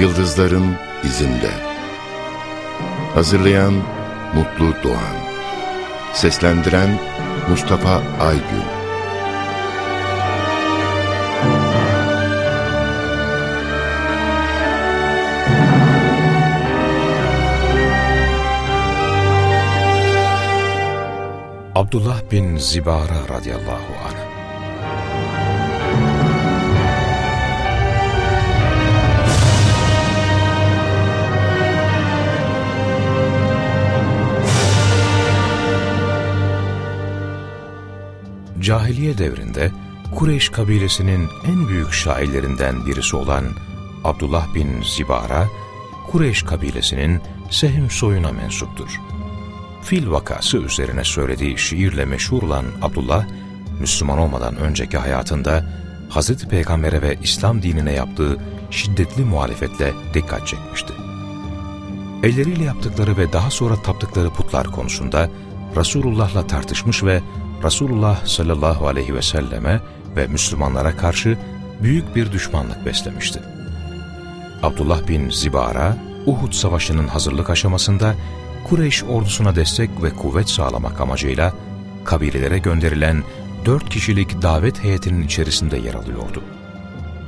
Yıldızların izinde. Hazırlayan Mutlu Doğan. Seslendiren Mustafa Aygün. Abdullah bin Zibara radıyallahu anh Cahiliye devrinde Kureyş kabilesinin en büyük şairlerinden birisi olan Abdullah bin Zibara, Kureyş kabilesinin Sehm soyuna mensuptur. Fil vakası üzerine söylediği şiirle meşhur olan Abdullah, Müslüman olmadan önceki hayatında Hazreti Peygamber'e ve İslam dinine yaptığı şiddetli muhalefetle dikkat çekmişti. Elleriyle yaptıkları ve daha sonra taptıkları putlar konusunda Resulullah'la tartışmış ve Resulullah sallallahu aleyhi ve selleme ve Müslümanlara karşı büyük bir düşmanlık beslemişti. Abdullah bin Zibara, Uhud Savaşı'nın hazırlık aşamasında Kureyş ordusuna destek ve kuvvet sağlamak amacıyla kabilelere gönderilen dört kişilik davet heyetinin içerisinde yer alıyordu.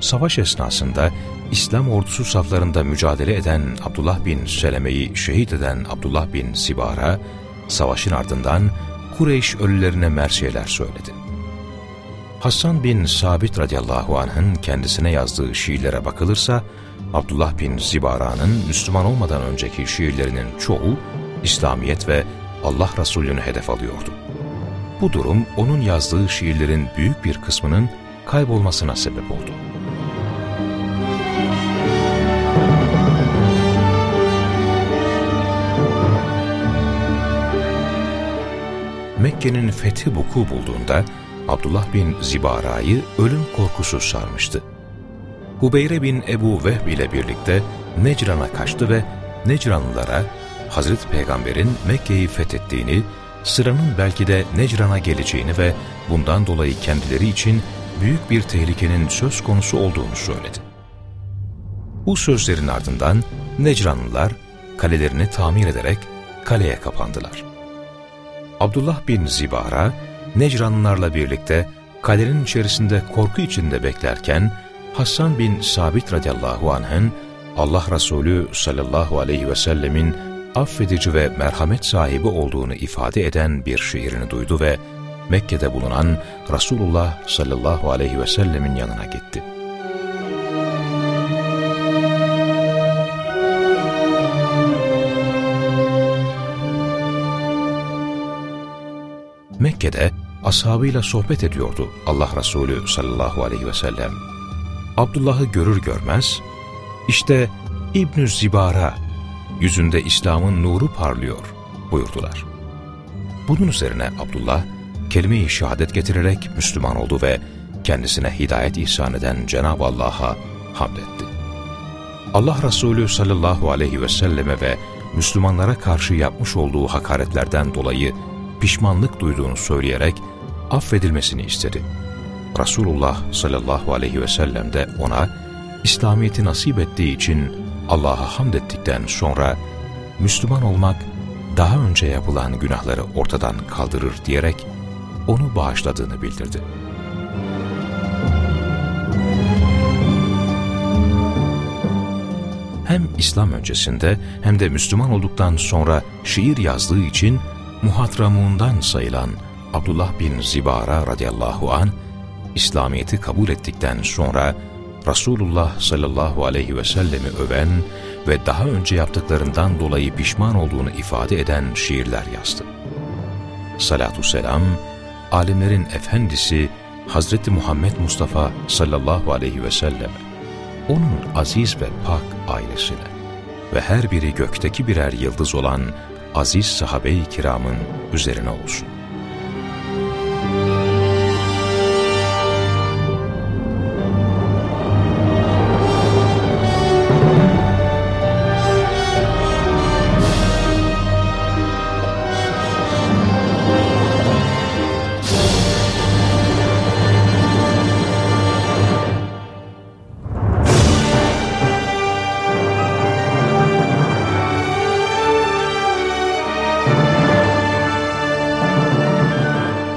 Savaş esnasında İslam ordusu saflarında mücadele eden Abdullah bin Seleme'yi şehit eden Abdullah bin Zibara, savaşın ardından Kureyş ölülerine mersiyeler söyledi. Hassan bin Sabit radıyallahu anh'ın kendisine yazdığı şiirlere bakılırsa, Abdullah bin Zibara'nın Müslüman olmadan önceki şiirlerinin çoğu, İslamiyet ve Allah Resulü'nü hedef alıyordu. Bu durum onun yazdığı şiirlerin büyük bir kısmının kaybolmasına sebep oldu. Mekke'nin fethi vuku bulduğunda Abdullah bin Zibara'yı ölüm korkusu sarmıştı. Hubeyre bin Ebu Vehb ile birlikte Necran'a kaçtı ve Necranlılara Hazreti Peygamber'in Mekke'yi fethettiğini, sıranın belki de Necran'a geleceğini ve bundan dolayı kendileri için büyük bir tehlikenin söz konusu olduğunu söyledi. Bu sözlerin ardından Necranlılar kalelerini tamir ederek kaleye kapandılar. Abdullah bin Zibara, Necranlılarla birlikte kalenin içerisinde korku içinde beklerken, Hasan bin Sabit radıyallahu anh'ın Allah Resulü sallallahu aleyhi ve sellemin affedici ve merhamet sahibi olduğunu ifade eden bir şiirini duydu ve Mekke'de bulunan Resulullah sallallahu aleyhi ve sellemin yanına gitti. Mekke'de ashabıyla sohbet ediyordu Allah Resulü sallallahu aleyhi ve sellem. Abdullah'ı görür görmez, işte İbn-i Zibara, yüzünde İslam'ın nuru parlıyor buyurdular. Bunun üzerine Abdullah, kelime-i şehadet getirerek Müslüman oldu ve kendisine hidayet ihsan eden Cenab-ı Allah'a hamd etti. Allah Resulü sallallahu aleyhi ve selleme ve Müslümanlara karşı yapmış olduğu hakaretlerden dolayı pişmanlık duyduğunu söyleyerek affedilmesini istedi. Resulullah sallallahu aleyhi ve sellem de ona İslamiyet'i nasip ettiği için Allah'a hamd ettikten sonra Müslüman olmak daha önce yapılan günahları ortadan kaldırır diyerek onu bağışladığını bildirdi. Hem İslam öncesinde hem de Müslüman olduktan sonra şiir yazdığı için muhatramundan sayılan Abdullah bin Zibara radıyallahu an İslamiyet'i kabul ettikten sonra Resulullah sallallahu aleyhi ve sellemi öven ve daha önce yaptıklarından dolayı pişman olduğunu ifade eden şiirler yazdı. Salatü selam, alimlerin efendisi Hazreti Muhammed Mustafa sallallahu aleyhi ve selleme, onun aziz ve pak ailesine ve her biri gökteki birer yıldız olan aziz sahabe-i kiramın üzerine olsun.